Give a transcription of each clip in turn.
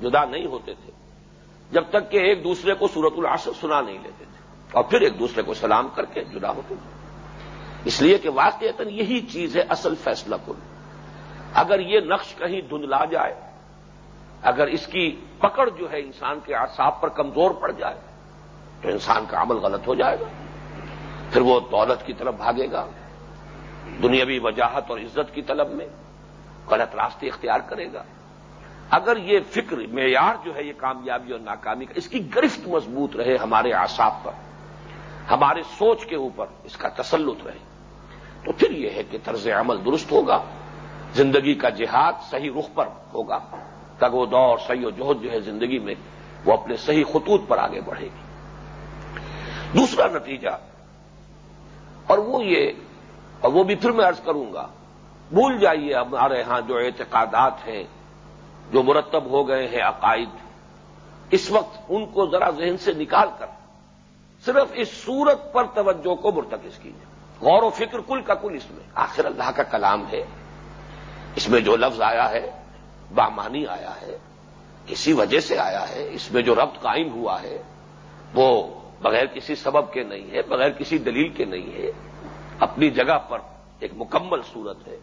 جدا نہیں ہوتے تھے، جب تک کہ ایک دوسرے کو سورت العصر سنا نہیں لیتے تھے، اور پھر ایک دوسرے کو سلام کر کے جدا ہوتے تھے۔ اس لیے کہ واقع یہی چیز ہے اصل فیصلہ کن اگر یہ نقش کہیں دھندلا جائے، اگر اس کی پکڑ جو ہے انسان کے اعصاب پر کمزور پڑ جائے، تو انسان کا عمل غلط ہو جائے گا۔ پھر وہ دولت کی طرف بھاگے گا، دنیاوی وجاہت اور عزت کی طلب میں غلط راستے اختیار کرے گا۔ اگر یہ فکر معیار جو ہے یہ کامیابی اور ناکامی کا اس کی گرفت مضبوط رہے ہمارے آساب پر، ہمارے سوچ کے اوپر اس کا تسلط رہے، تو پھر یہ ہے کہ طرز عمل درست ہوگا، زندگی کا جہاد صحیح رخ پر ہوگا، تگ و دور، صحیح و جوہد جو ہے زندگی میں وہ اپنے صحیح خطوط پر آگے بڑھے گی۔ دوسرا نتیجہ، اور وہ یہ، اور وہ بھی پھر میں ارض کروں گا، بھول جائیے ہمارے ہاں جو اعتقادات ہیں جو مرتب ہو گئے ہیں عقائد، اس وقت ان کو ذرا ذہن سے نکال کر صرف اس صورت پر توجہ کو مرتکز کیجیے غور و فکر کل کا کل اس میں۔ آخر اللہ کا کلام ہے۔ اس میں جو لفظ آیا ہے، بامانی آیا ہے کسی وجہ سے آیا ہے۔ اس میں جو ربط قائم ہوا ہے، وہ بغیر کسی سبب کے نہیں ہے، بغیر کسی دلیل کے نہیں ہے۔ اپنی جگہ پر ایک مکمل صورت ہے۔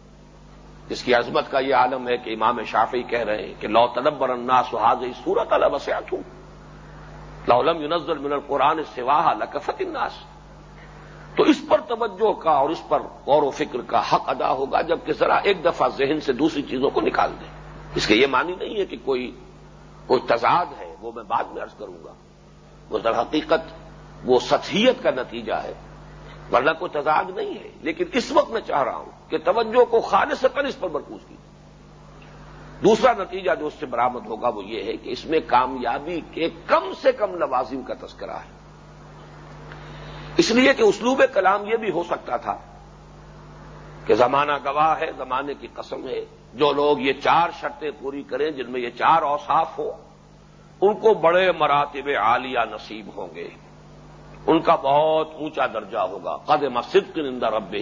جس کی عظمت کا یہ عالم ہے کہ امام شافی کہہ رہے ہیں کہ لو تدبر انا سہاز سورت البسیات ہوں لولم یونزل من القرآن سواہ لکفت الناس. تو اس پر توجہ کا اور اس پر غور و فکر کا حق ادا ہوگا جبکہ ذرا ایک دفعہ ذہن سے دوسری چیزوں کو نکال دیں اس کے یہ معنی نہیں ہے کہ کوئی کوئی تضاد ہے وہ میں بعد میں عرض کروں گا. وہ در حقیقت وہ سطحیت کا نتیجہ ہے ورنہ کوئی تضاد نہیں ہے۔ لیکن اس وقت میں چاہ رہا ہوں کہ توجہ کو خالص اس پر مرکوز کی۔ دوسرا نتیجہ جو اس سے برامد ہوگا وہ یہ ہے کہ اس میں کامیابی کے کم سے کم لوازم کا تذکرہ ہے۔ اس لیے کہ اسلوب کلام یہ بھی ہو سکتا تھا کہ زمانہ گواہ ہے، زمانے کی قسم ہے۔ جو لوگ یہ چار شرطیں پوری کریں جن میں یہ چار اوصاف ہو ان کو بڑے مراتب عالیہ نصیب ہوں گے۔ ان کا بہت اونچا درجہ ہوگا۔ قد مسجد کے نندر رب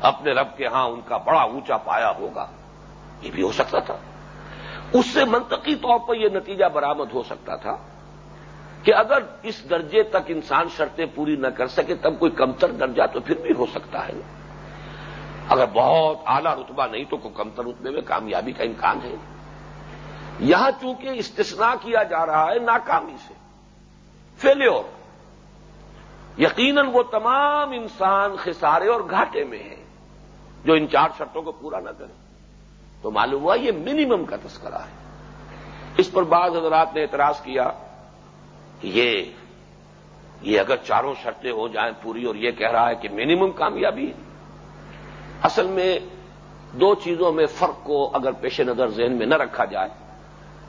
اپنے رب کے ہاں ان کا بڑا اونچا پایا ہوگا۔ یہ بھی ہو سکتا تھا۔ اس سے منطقی طور پر یہ نتیجہ برامد ہو سکتا تھا کہ اگر اس درجے تک انسان شرطیں پوری نہ کر سکے، تب کوئی کمتر درجہ تو پھر بھی ہو سکتا ہے۔ اگر بہت اعلی رتبہ نہیں تو کوئی کمتر رتبے میں کامیابی کا امکان ہے۔ یہاں چونکہ استثناء کیا جا رہا ہے ناکامی سے۔ فیلور یقیناً وہ تمام انسان خسارے اور گھاٹے میں ہیں جو ان چار شرطوں کو پورا نہ کرے تو معلوم ہوا یہ منیمم کا تذکرہ ہے۔ اس پر بعض حضرات نے اعتراض کیا کہ یہ یہ اگر چاروں شرطیں ہو جائیں پوری اور یہ کہہ رہا ہے کہ منیمم کامیابی ہے۔ اصل میں دو چیزوں میں فرق کو اگر پیش نظر ذہن میں نہ رکھا جائے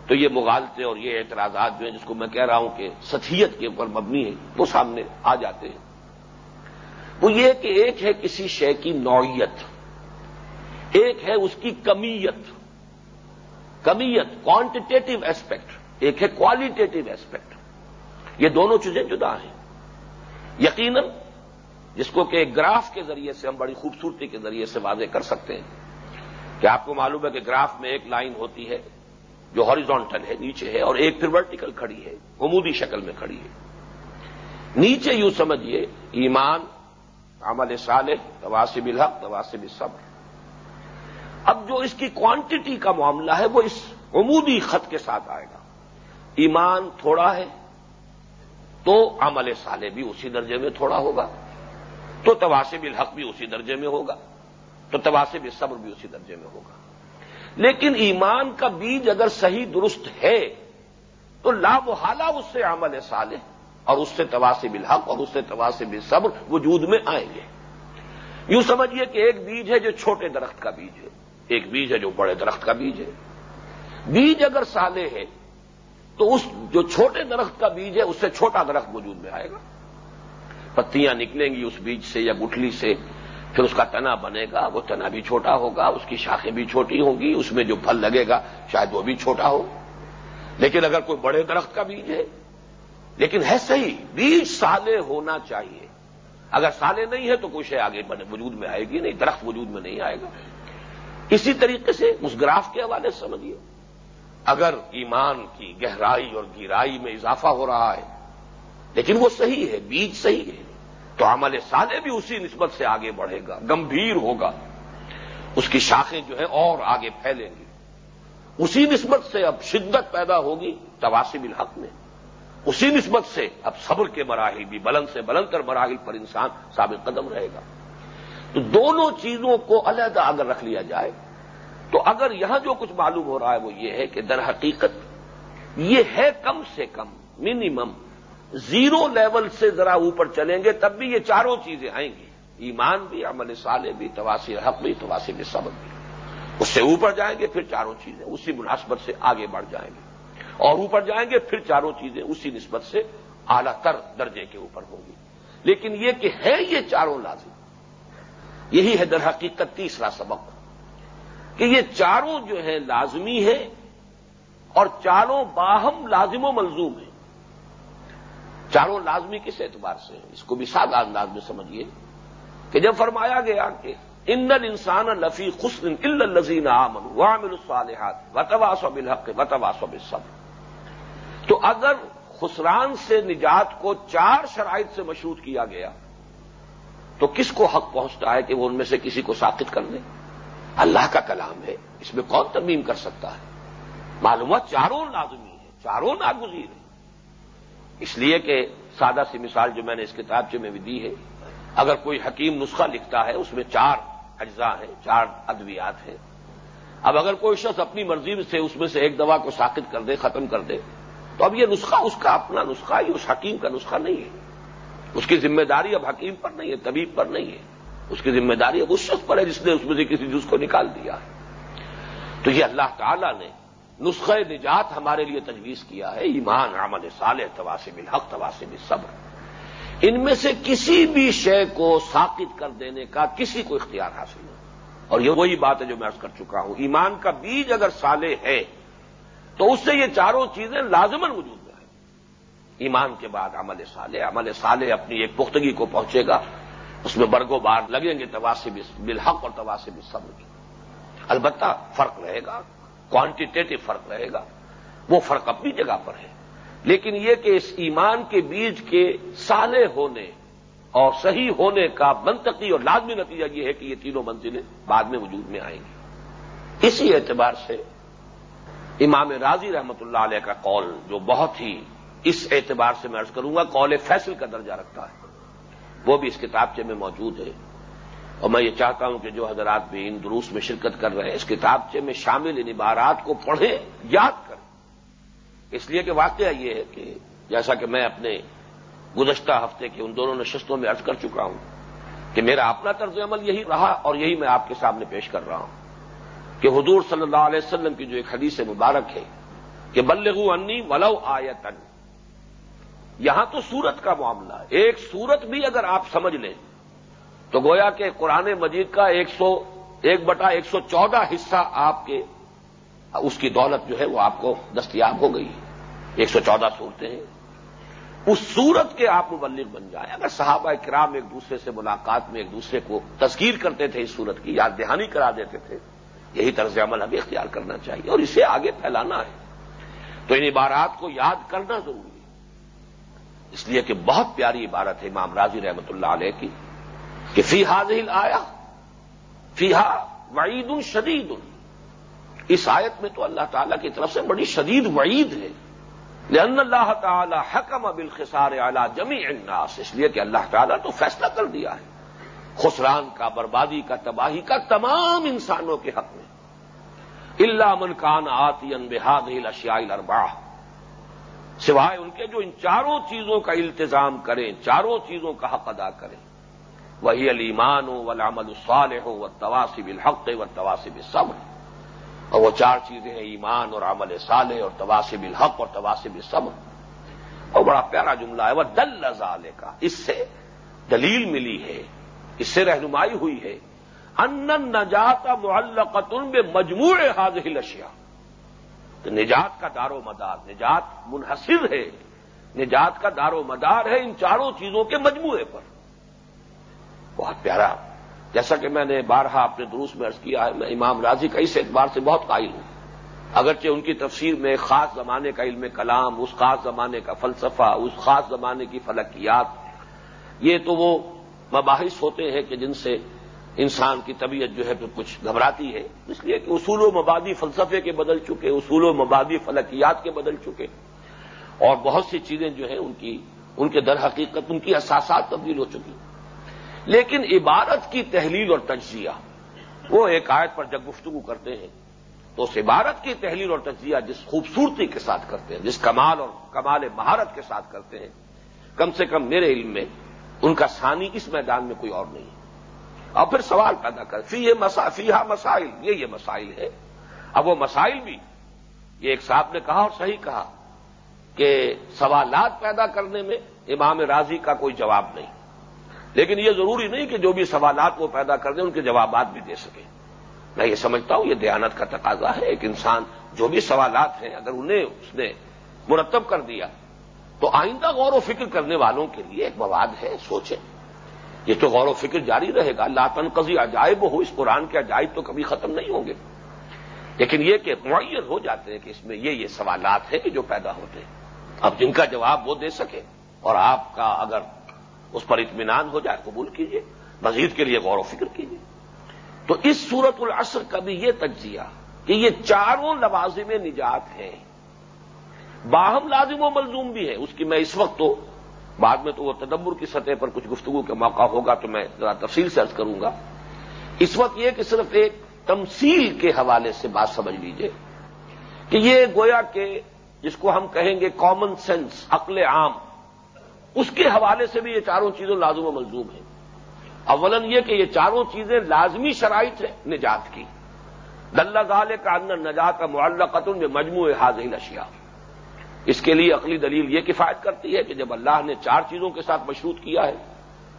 تو یہ مغالطے اور یہ اعتراضات جو ہیں جس کو میں کہہ رہا ہوں کہ ستھیت کے اوپر مبنی ہے وہ سامنے آ جاتے ہیں۔ وہ یہ کہ ایک ہے کسی شے کی نوعیت، ایک ہے اس کی کمیت۔ کمیت کوانٹیٹیو ایسپیکٹ ایک ہے کوالٹیٹو ایسپیکٹ یہ دونوں چیزیں جدا ہیں۔ یقیناً جس کو کہ گراف کے ذریعے سے ہم بڑی خوبصورتی کے ذریعے سے واضح کر سکتے ہیں۔ کہ آپ کو معلوم ہے کہ گراف میں ایک لائن ہوتی ہے؟ جو ہاریزونٹل ہے، نیچے ہے، اور ایک پھر ورٹیکل کھڑی ہے، عمودی شکل میں کھڑی ہے۔ نیچے یوں سمجھیے ایمان، عمل صالح تواسب الحق تواسب صبر اب جو اس کی کوانٹٹی کا معاملہ ہے، وہ اس عمودی خط کے ساتھ آئے گا۔ ایمان تھوڑا ہے، تو عمل صالح بھی اسی درجے میں تھوڑا ہوگا۔ تو تواسب الحق بھی اسی درجے میں ہوگا۔ تو تواسب صبر بھی اسی درجے میں ہوگا۔ لیکن ایمان کا بیج اگر صحیح درست ہے، تو لا محالہ اس سے عمل صالح، اور اس سے تواسب الحق، اور اس سے تواسب صبر وجود میں آئیں گے۔ یوں سمجھیے کہ ایک بیج ہے جو چھوٹے درخت کا بیج ہے۔ ایک بیج ہے جو بڑے درخت کا بیج ہے۔ بیج اگر سالے ہے، تو اس جو چھوٹے درخت کا بیج ہے، اس سے چھوٹا درخت وجود میں آئے گا۔ پتیاں نکلیں گی اس بیج سے یا گٹھلی سے۔ پھر اس کا تنا بنے گا، وہ تنا بھی چھوٹا ہوگا، اس کی شاخیں بھی چھوٹی ہوں گی، اس میں جو پھل لگے گا، شاید وہ بھی چھوٹا ہو۔ لیکن اگر کوئی بڑے درخت کا بیج ہے، لیکن ہے صحیح، بیج سالے ہونا چاہیے۔ اگر سالے نہیں ہے تو کچھ ہے آگے وجود میں آئے گی نہیں، درخت وجود میں نہیں آئے گا۔ اسی طریقے سے اس گراف کے حوالے سے سمجھیے اگر ایمان کی گہرائی اور گہرائی میں اضافہ ہو رہا ہے، لیکن وہ صحیح ہے، بیج صحیح ہے۔ تو عمل سالے بھی اسی نسبت سے آگے بڑھے گا، گمبھیر ہوگا۔ اس کی شاخیں جو ہے اور آگے پھیلیں گی۔ اسی نسبت سے اب شدت پیدا ہوگی تواسب الحق میں۔ اسی نسبت سے اب صبر کے مراحل بھی بلند سے بلند تر مراحل پر انسان ثابت قدم رہے گا۔ تو دونوں چیزوں کو علیحدہ اگر رکھ لیا جائے، تو اگر یہاں جو کچھ معلوم ہو رہا ہے وہ یہ ہے کہ در حقیقت یہ ہے کم سے کم منیمم زیرو لیول سے ذرا اوپر چلیں گے تب بھی یہ چاروں چیزیں آئیں گی۔ ایمان بھی، عمل صالح بھی تواسی حق بھی تواسی سبق بھی۔ اس سے اوپر جائیں گے، پھر چاروں چیزیں۔ اسی مناسبت سے آگے بڑھ جائیں گے۔ اور اوپر جائیں گے، پھر چاروں چیزیں اسی نسبت سے اعلی تر درجے کے اوپر ہوں گی۔ لیکن یہ کہ ہے یہ چاروں لازم۔ یہی ہے در حقیقت تیسرا سبق۔ کہ یہ چاروں جو ہے لازمی ہے اور چاروں باہم لازم و ملزوم ہے چاروں لازمی کس اعتبار سے ہیں؟ اس کو بھی سادہ انداز میں سمجھیے کہ جب فرمایا گیا کہ ان انسان لفی خسن الزین عامن وامل الصالحات وتواس و بالحق وتواس بالصبر۔ تو اگر خسران سے نجات کو چار شرائط سے مشروط کیا گیا، تو کس کو حق پہنچتا ہے کہ وہ ان میں سے کسی کو ساقت کر لے؟ اللہ کا کلام ہے، اس میں کون ترمیم کر سکتا ہے؟ معلومات چاروں لازمی ہے چاروں ناگزیر ہے اس لیے کہ سادہ سی مثال جو میں نے اس کتابچے میں بھی دی ہے، اگر کوئی حکیم نسخہ لکھتا ہے، اس میں چار اجزاء ہیں، چار ادویات ہیں۔ اب اگر کوئی شخص اپنی مرضی سے اس میں سے ایک دوا کو ساقت کر دے، ختم کر دے، تو اب یہ نسخہ اس کا اپنا نسخہ یہ اس حکیم کا نسخہ نہیں ہے۔ اس کی ذمہ داری اب حکیم پر نہیں ہے، طبیب پر نہیں ہے۔ اس کی ذمہ داری اب اس شخص پر ہے جس نے اس میں سے کسی جز کو نکال دیا ہے۔ تو یہ اللہ تعالی نے نسخہ نجات ہمارے لیے تجویز کیا ہے، ایمان، عمل صالح تواسب الحق تواسب صبر ان میں سے کسی بھی شے کو ساقت کر دینے کا کسی کو اختیار حاصل نہیں۔ اور یہ وہی بات ہے جو میں ارض کر چکا ہوں۔ ایمان کا بیج اگر سالے ہے، تو اس سے یہ چاروں چیزیں لازمن وجود میں ہیں۔ ایمان کے بعد عمل صالح عمل صالح اپنی ایک پختگی کو پہنچے گا۔ اس میں برگو بار لگیں گے تواسب بالحق اور تواسب صبر کی۔ البتہ فرق رہے گا۔ کوانٹیٹیو فرق رہے گا۔ وہ فرق اپنی جگہ پر ہے۔ لیکن یہ کہ اس ایمان کے بیج کے سالے ہونے اور صحیح ہونے کا منطقی اور لازمی نتیجہ یہ ہے کہ یہ تینوں منزلیں بعد میں وجود میں آئیں گی۔ اسی اعتبار سے امام راضی رحمت اللہ علیہ کا قول جو بہت ہی اس اعتبار سے میں ارض کروں گا، قول فیصل کا درجہ رکھتا ہے، وہ بھی اس کتابچے میں موجود ہے۔ اور میں یہ چاہتا ہوں کہ جو حضرات بھی ان دروس میں شرکت کر رہے ہیں، اس کتابچے میں شامل ان عبارات کو پڑھیں، یاد کریں۔ اس لیے کہ واقعہ یہ ہے کہ جیسا کہ میں اپنے گزشتہ ہفتے کے ان دونوں نشستوں میں عرض کر چکا ہوں کہ میرا اپنا طرز عمل یہی رہا اور یہی میں آپ کے سامنے پیش کر رہا ہوں کہ حضور صلی اللہ علیہ وسلم کی جو ایک حدیث مبارک ہے کہ بلغو انی ولو آیتن۔ یہاں تو سورت کا معاملہ ہے۔ ایک سورت بھی اگر آپ سمجھ لیں تو گویا کہ قرآن مجید کا ایک سو ایک بٹا ایک سو چودہ حصہ آپ کے اس کی دولت جو ہے وہ آپ کو دستیاب ہو گئی ایک سو چودہ صورتیں ہیں۔ اس صورت کے آپ مبلغ بن جائیں۔ اگر صحابہ کرام ایک دوسرے سے ملاقات میں ایک دوسرے کو تذکیر کرتے تھے اس صورت کی، یاد دہانی کرا دیتے تھے، یہی طرز عمل ہمیں اختیار کرنا چاہیے اور اسے آگے پھیلانا ہے۔ تو ان عبارات کو یاد کرنا ضروری ہے۔ اس لیے کہ بہت پیاری عبارت ہے امام راضی رحمت اللہ علیہ کی۔ کہ فی حاضل آیا فیحا وعید شدید۔ اس آیت میں تو اللہ تعالی کی طرف سے بڑی شدید وعید ہے۔ لأن اللہ تعالی حکم بالخسار اعلی جمی الناس، اس لیے کہ اللہ تعالیٰ تو فیصلہ کر دیا ہے۔ خسران کا، بربادی کا، تباہی کا تمام انسانوں کے حق میں۔ اللہ من کان آتی ان بحاد اشیاء ارباہ سوائے ان کے جو ان چاروں چیزوں کا التظام کریں، چاروں چیزوں کا حق ادا کریں۔ وہی علیمان ہو ولامد الصالح ہو و تواسب الحق و تواسب صبر اور وہ چار چیزیں ہیں، ایمان اور عمل صالح اور تواسب الحق اور تواسب صبر اور بڑا پیارا جملہ ہے وہ دل لزالے کا اس سے دلیل ملی ہے، اس سے رہنمائی ہوئی ہے۔ ان نجات معلقت میں مجموع حاضل اشیاء تو نجات کا دار و مدار، نجات منحصر ہے۔ نجات کا دار و مدار ہے ان چاروں چیزوں کے مجموعے پر۔ بہت پیارا۔ جیسا کہ میں نے بارہا اپنے دروس میں عرض کیا ہے، میں امام راضی کا اس اعتبار سے بہت قائل ہوں۔ اگرچہ ان کی تفسیر میں خاص زمانے کا علم کلام، اس خاص زمانے کا فلسفہ، اس خاص زمانے کی فلکیات، یہ تو وہ مباحث ہوتے ہیں کہ جن سے انسان کی طبیعت جو ہے پھر کچھ گھبراتی ہے۔ اس لیے کہ اصول و مبادی فلسفے کے بدل چکے، اصول و مبادی فلکیات کے بدل چکے۔ اور بہت سی چیزیں جو ہیں ان کی، ان کے در حقیقت ان کی اساسات تبدیل ہو چکی۔ ہیں لیکن عبارت کی تحلیل اور تجزیہ، وہ ایک آیت پر جب گفتگو کرتے ہیں، تو اس عبارت کی تحلیل اور تجزیہ جس خوبصورتی کے ساتھ کرتے ہیں، جس کمال اور کمال مہارت کے ساتھ کرتے ہیں، کم سے کم میرے علم میں ان کا ثانی اس میدان میں کوئی اور نہیں ہے۔ اور پھر سوال پیدا کر، فی یہ فیحا مسائل، یہ یہ مسائل ہے اب وہ مسائل بھی، یہ ایک صاحب نے کہا اور صحیح کہا کہ سوالات پیدا کرنے میں امام راضی کا کوئی جواب نہیں۔ لیکن یہ ضروری نہیں کہ جو بھی سوالات وہ پیدا کر دیں ان کے جوابات بھی دے سکیں میں یہ سمجھتا ہوں، یہ دیانت کا تقاضا ہے۔ ایک انسان جو بھی سوالات ہیں، اگر انہیں اس نے مرتب کر دیا، تو آئندہ غور و فکر کرنے والوں کے لیے ایک مواد ہے، سوچیں۔ یہ تو غور و فکر جاری رہے گا۔ لاتن قزی عجائب ہو اس قرآن کے عجائب تو کبھی ختم نہیں ہوں گے۔ لیکن یہ کہ معیت ہو جاتے ہیں کہ اس میں یہ یہ سوالات ہیں کہ جو پیدا ہوتے ہیں۔ اب جن کا جواب وہ دے سکے، اور آپ کا اگر اس پر اطمینان ہو جائے، قبول کیجیے مزید کے لیے غور و فکر کیجیے تو اس صورت العصر کا بھی یہ تجزیہ کہ یہ چاروں لوازم نجات ہیں۔ باہم لازم و ملزوم بھی ہے اس کی میں اس وقت تو، بعد میں تو وہ تدبر کی سطح پر کچھ گفتگو کا موقع ہوگا تو میں ذرا تفصیل سے ارض کروں گا۔ اس وقت یہ کہ صرف ایک تمثیل کے حوالے سے بات سمجھ لیجیے کہ یہ گویا کہ جس کو ہم کہیں گے کامن سینس عقل عام اس کے حوالے سے بھی یہ چاروں چیزوں لازم و ملزوم ہیں۔ اولن یہ کہ یہ چاروں چیزیں لازمی شرائط ہیں نجات کی۔ دلہ گالے کا اندر نجات کا معلّہ قطن میں مجموعے حاضر اشیاء اس کے لیے عقلی دلیل یہ کفایت کرتی ہے کہ جب اللہ نے چار چیزوں کے ساتھ مشروط کیا ہے،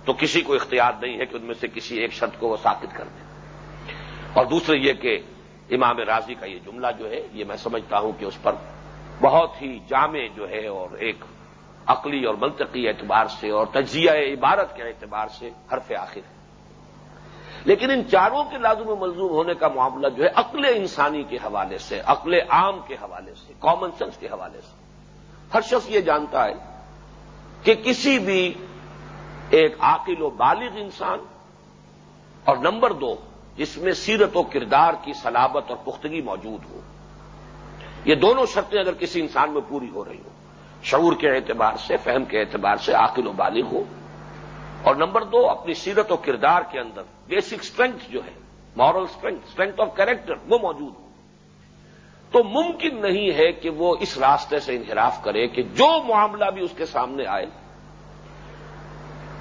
تو کسی کو اختیار نہیں ہے کہ ان میں سے کسی ایک شرط کو وہ ساکت کر دے۔ اور دوسرے یہ کہ امام راضی کا یہ جملہ جو ہے، یہ میں سمجھتا ہوں کہ اس پر بہت ہی جامع جو ہے اور ایک عقلی اور منطقی اعتبار سے اور تجزیہ عبارت کے اعتبار سے حرف آخر ہے۔ لیکن ان چاروں کے لازم و ملزوم ہونے کا معاملہ جو ہے عقل انسانی کے حوالے سے، عقل عام کے حوالے سے کامن سینس کے حوالے سے۔ ہر شخص یہ جانتا ہے کہ کسی بھی ایک عاقل و بالغ انسان اور نمبر دو، جس میں سیرت و کردار کی سلابت اور پختگی موجود ہو۔ یہ دونوں شرطیں اگر کسی انسان میں پوری ہو رہی ہوں شعور کے اعتبار سے، فہم کے اعتبار سے عاقل و بالغ ہو۔ اور نمبر دو، اپنی سیرت و کردار کے اندر بیسک اسٹرینتھ جو ہے moral strength strength of character وہ موجود ہو۔ تو ممکن نہیں ہے کہ وہ اس راستے سے انحراف کرے کہ جو معاملہ بھی اس کے سامنے آئے،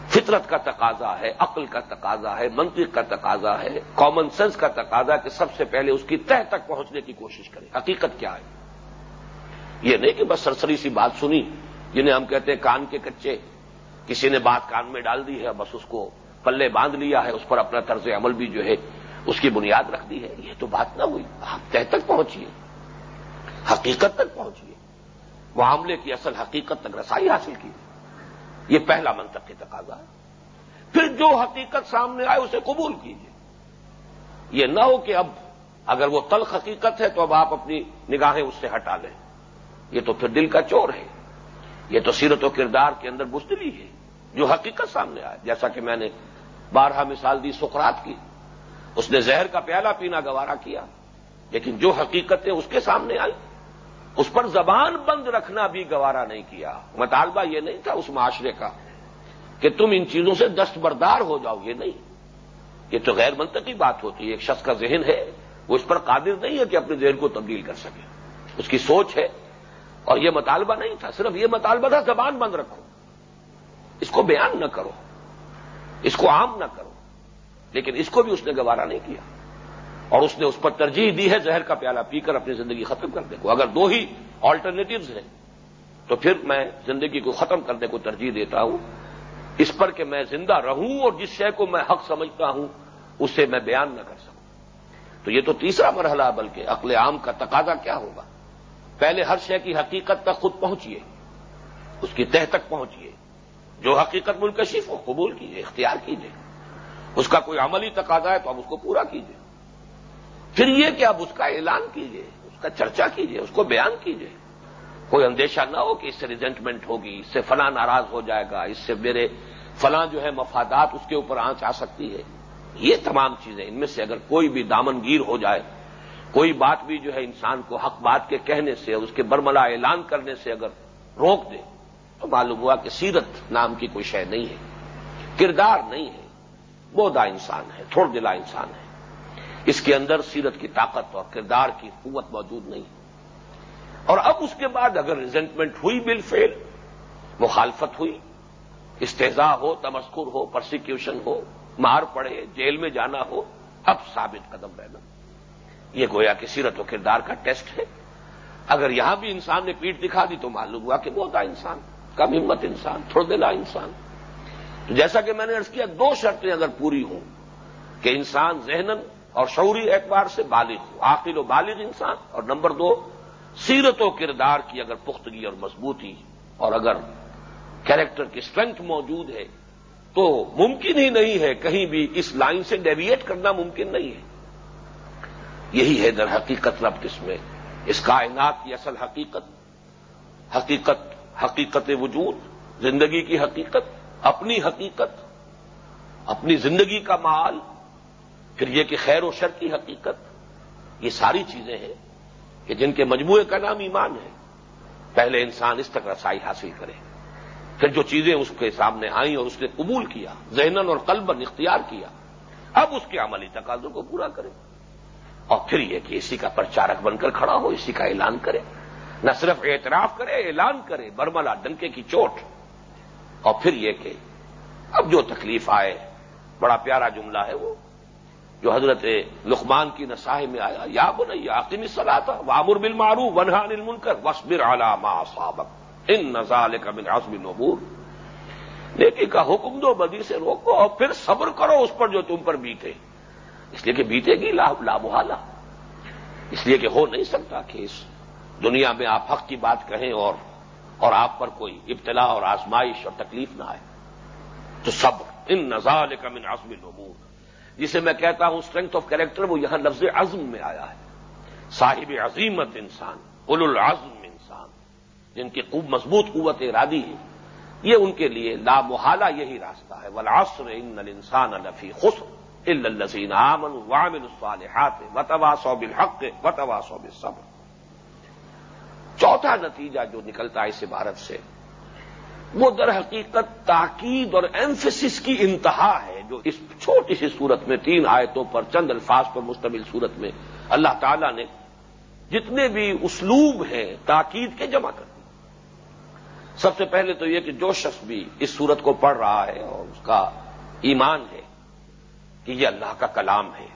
فطرت کا تقاضا ہے، عقل کا تقاضا ہے، منطق کا تقاضا ہے کامن سینس کا تقاضا کہ سب سے پہلے اس کی تہ تک پہنچنے کی کوشش کرے۔ حقیقت کیا ہے؟ یہ نہیں کہ بس سرسری سی بات سنی، جنہیں ہم کہتے ہیں کان کے کچے، کسی نے بات کان میں ڈال دی ہے، بس اس کو پلے باندھ لیا ہے، اس پر اپنا طرز عمل بھی جو ہے، اس کی بنیاد رکھ دی ہے۔ یہ تو بات نہ ہوئی۔ آپ تہ تک پہنچیے۔ حقیقت تک پہنچیے۔ معاملے کی اصل حقیقت تک رسائی حاصل کی۔ یہ پہلا منطق کی تقاضا۔ ہے پھر جو حقیقت سامنے آئے، اسے قبول کیجیے۔ یہ نہ ہو کہ اب اگر وہ تلخ حقیقت ہے، تو اب آپ اپنی نگاہیں اس سے ہٹا لیں۔ یہ تو پھر دل کا چور ہے۔ یہ تو سیرت و کردار کے اندر بزدلی ہے جو حقیقت سامنے آئے۔ جیسا کہ میں نے بارہ مثال دی سکرات کی۔ اس نے زہر کا پیالہ پینا گوارا کیا، لیکن جو حقیقتیں اس کے سامنے آئی اس پر زبان بند رکھنا بھی گوارا نہیں کیا۔ مطالبہ یہ نہیں تھا اس معاشرے کا کہ تم ان چیزوں سے دستبردار ہو جاؤ، یہ نہیں۔ یہ تو غیر منطقی بات ہوتی ہے۔ ایک شخص کا ذہن ہے، وہ اس پر قادر نہیں ہے کہ اپنے ذہن کو تبدیل کر سکے۔ اس کی سوچ ہے اور یہ مطالبہ نہیں تھا، صرف یہ مطالبہ تھا، زبان بند رکھو۔ اس کو بیان نہ کرو۔ اس کو عام نہ کرو۔ لیکن اس کو بھی اس نے گوارا نہیں کیا۔ اور اس نے اس پر ترجیح دی ہے، زہر کا پیالہ پی کر اپنی زندگی ختم کرنے کو اگر دو ہی آلٹرنیٹوز ہیں، تو پھر میں زندگی کو ختم کرنے کو ترجیح دیتا ہوں۔ اس پر کہ میں زندہ رہوں اور جس شے کو میں حق سمجھتا ہوں اسے میں بیان نہ کر سکوں۔ تو یہ تو تیسرا مرحلہ، بلکہ عقل عام کا تقاضا کیا ہوگا؟ پہلے ہر شے کی حقیقت تک خود پہنچیے، اس کی تہ تک پہنچیے۔ جو حقیقت منکشف ہو، قبول کیجیے اختیار کیجیے اس کا کوئی عملی تقاضا ہے تو اب اس کو پورا کیجیے پھر یہ کہ اب اس کا اعلان کیجیے اس اس کا چرچا کیجیے اس کو بیان کیجیے کوئی اندیشہ نہ ہو کہ اس سے ریزنٹمنٹ ہوگی، اس سے فلاں ناراض ہو جائے گا، اس سے میرے فلاں جو ہے مفادات اس کے اوپر آنچ آ سکتی ہے۔ یہ تمام چیزیں، ان میں سے اگر کوئی بھی دامنگیر ہو جائے کوئی بات بھی جو ہے انسان کو حق بات کے کہنے سے، اس کے برملا اعلان کرنے سے اگر روک دے، تو معلوم ہوا کہ سیرت نام کی کوئی شے نہیں ہے، کردار نہیں ہے بودا انسان ہے، تھوڑ دلا انسان ہے۔ اس کے اندر سیرت کی طاقت اور کردار کی قوت موجود نہیں۔ اور اب اس کے بعد اگر ریزنٹمنٹ ہوئی، بل فیل مخالفت ہوئی استحزا ہو تمسکر ہو پرسیکیوشن ہو، مار پڑے، جیل میں جانا ہو، اب ثابت قدم رہنا۔ یہ گویا کہ سیرت و کردار کا ٹیسٹ ہے۔ اگر یہاں بھی انسان نے پیٹ دکھا دی تو معلوم ہوا کہ وہ تھا انسان، کم ہمت انسان تھوڑ دلا انسان۔ تو جیسا کہ میں نے ارض کیا، دو شرطیں اگر پوری ہوں کہ انسان ذہنن اور شعوری اعتبار سے بالغ ہو، عاقل و بالغ انسان۔ اور نمبر دو، سیرت و کردار کی اگر پختگی اور مضبوطی اور اگر کیریکٹر کی اسٹرینتھ موجود ہے تو ممکن ہی نہیں ہے کہیں بھی اس لائن سے ڈیویٹ کرنا ممکن نہیں ہے۔ یہی ہے در حقیقت رب اس میں۔ اس کائنات کی اصل حقیقت حقیقت حقیقت وجود، زندگی کی حقیقت، اپنی حقیقت، اپنی زندگی کا مال پھر یہ کہ خیر و شر کی حقیقت، یہ ساری چیزیں ہیں کہ جن کے مجموعے کا نام ایمان ہے۔ پہلے انسان اس تک رسائی حاصل کرے۔ پھر جو چیزیں اس کے سامنے آئیں اور اس نے قبول کیا ذہنن اور قلبن اختیار کیا، اب اس کے عملی تقاضوں کو پورا کرے۔ اور پھر یہ کہ اسی کا پرچارک بن کر کھڑا ہو، اسی کا اعلان کرے۔ نہ صرف اعتراف کرے، اعلان کرے، برملا ڈنکے کی چوٹ۔ اور پھر یہ کہ اب جو تکلیف آئے، بڑا پیارا جملہ ہے وہ، جو حضرت لقمان کی نساہ میں آیا، یا بنیا عقیم صلاح تھا وامر بل مارو ونہا نل کر وسبر علامہ صابق ان نزال کا بن نبور نیکی کا حکم دو، بدی سے روکو اور پھر صبر کرو اس پر جو تم پر بیتے اس لیے کہ بیتے گی لا لابحالہ اس لیے کہ ہو نہیں سکتا کہ اس دنیا میں آپ حق کی بات کہیں اور اور آپ پر کوئی ابتلا اور آزمائش اور تکلیف نہ آئے۔ تو صبر، ان نزال کا من عزم نبور جسے میں کہتا ہوں اسٹرینتھ آف کیریکٹر وہ یہاں لفظ عزم میں آیا ہے۔ صاحب عظیمت انسان اول العزم انسان، جن کی خوب مضبوط قوت ارادی ہے۔ یہ ان کے لیے لامحالہ یہی راستہ ہے۔ ولاسر ان الانسان الفی خسر۔ الزین عامن وامن الصالحات وتوا صوب الحق وتوا صوب صبر چوتھا نتیجہ جو نکلتا ہے اس عبارت سے، وہ در حقیقت تاکید اور ایمفسس کی انتہا ہے، جو اس چھوٹی سی صورت میں، تین آیتوں پر، چند الفاظ پر مشتمل صورت میں اللہ تعالی نے جتنے بھی اسلوب ہیں تاکید کے جمع کر دی۔ سب سے پہلے تو یہ کہ جو شخص بھی اس صورت کو پڑھ رہا ہے اور اس کا ایمان ہے کہ یہ اللہ کا کلام ہے۔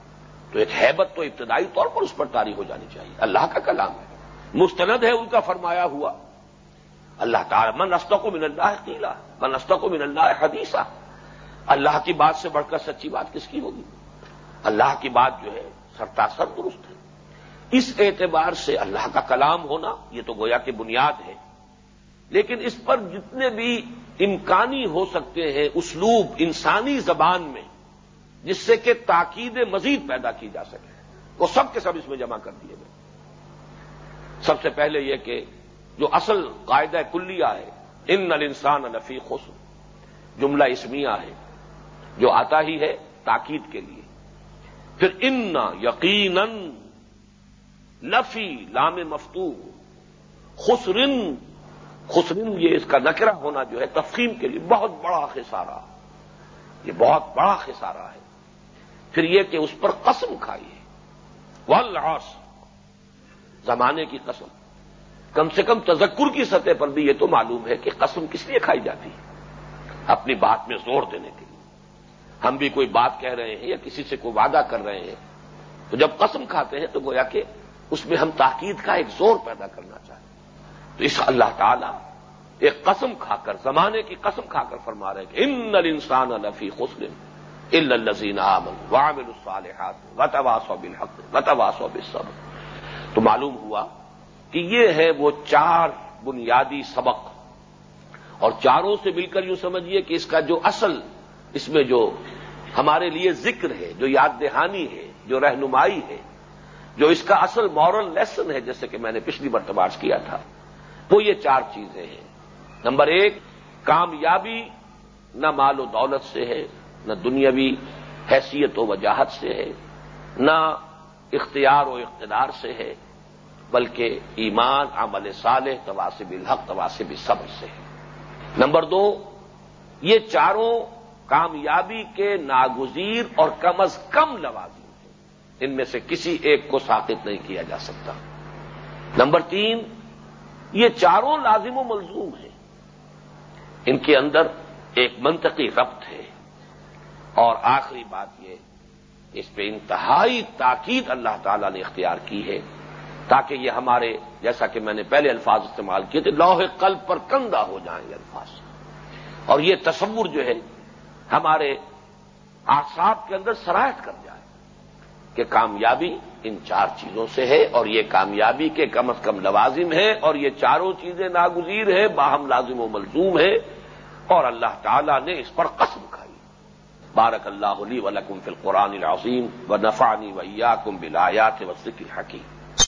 تو ایک حیبت تو ابتدائی طور پر اس پر تاری ہو جانی چاہیے۔ اللہ کا کلام ہے۔ مستند ہے ان کا فرمایا ہوا۔ اللہ تعالیٰ من رستوں کو من اللہ قیلا، من رستوں کو من اللہ حدیثہ اللہ کی بات سے بڑھ کر سچی بات کس کی ہوگی؟ اللہ کی بات جو ہے سرتا سر درست ہے۔ اس اعتبار سے اللہ کا کلام ہونا یہ تو گویا کی بنیاد ہے۔ لیکن اس پر جتنے بھی امکانی ہو سکتے ہیں، اسلوب انسانی زبان میں جس سے کہ تاکید مزید پیدا کی جا سکے۔ وہ سب کے سب اس میں جمع کر دیے گئے۔ سب سے پہلے یہ کہ جو اصل قاعدہ کلیہ ہے، ان نل انسان نفی خوش جملہ اسمیہ ہے، جو آتا ہی ہے تاکید کے لیے۔ پھر ان یقیناً لفی لام مفتو خسرن خسرن یہ اس کا نکرہ ہونا جو ہے تفخیم کے لیے بہت بڑا خسارہ۔ یہ بہت بڑا خسارہ ہے۔ پھر یہ کہ اس پر قسم کھائی ہے۔ ولاس زمانے کی قسم۔ کم سے کم تذکر کی سطح پر بھی یہ تو معلوم ہے کہ قسم کس لیے کھائی جاتی ہے۔ اپنی بات میں زور دینے کے لیے۔ ہم بھی کوئی بات کہہ رہے ہیں یا کسی سے کوئی وعدہ کر رہے ہیں، تو جب قسم کھاتے ہیں تو گویا کہ اس میں ہم تاکید کا ایک زور پیدا کرنا چاہتے ہیں۔ تو اس اللہ تعالی ایک قسم کھا کر، زمانے کی قسم کھا کر فرما رہے کہ ان انسان الفی خسلم الزین وامل الصالحات وتواسو بالحق وتواسو بالصبر۔ تو معلوم ہوا کہ یہ ہے وہ چار بنیادی سبق۔ اور چاروں سے مل کر یوں سمجھیے کہ اس کا جو اصل، اس میں جو ہمارے لیے ذکر ہے، جو یاد دہانی ہے، جو رہنمائی ہے، جو اس کا اصل مورل لیسن ہے، جیسے کہ میں نے پچھلی مرتبہ کیا تھا، وہ یہ چار چیزیں ہیں۔ نمبر ایک، کامیابی نہ مال و دولت سے ہے۔ نہ دنیاوی حیثیت و وجاہت سے ہے، نہ اختیار و اقتدار سے ہے، بلکہ ایمان، عمل صالح تواسب الحق تواسب صبر سے ہے۔ نمبر دو، یہ چاروں کامیابی کے ناگزیر اور کم از کم لوازم ہیں۔ ان میں سے کسی ایک کو ساقت نہیں کیا جا سکتا۔ نمبر تین، یہ چاروں لازم و ملزوم ہیں۔ ان کے اندر ایک منطقی ربط ہے۔ اور آخری بات یہ، اس پہ انتہائی تاکید اللہ تعالی نے اختیار کی ہے تاکہ یہ ہمارے، جیسا کہ میں نے پہلے الفاظ استعمال کیے تھے لوہے قلب پر کندہ ہو جائیں گے الفاظ۔ اور یہ تصور جو ہے، ہمارے آساب کے اندر سرایت کر جائے کہ کامیابی ان چار چیزوں سے ہے اور یہ کامیابی کے کم از کم لوازم ہے اور یہ چاروں چیزیں ناگزیر ہیں، باہم لازم و ملزوم ہے اور اللہ تعالی نے اس پر قسم کھائی۔ بارک اللہ علی ولکم فی القرآن العظیم و نفانی ویا کم بلایات و ذکر حکیم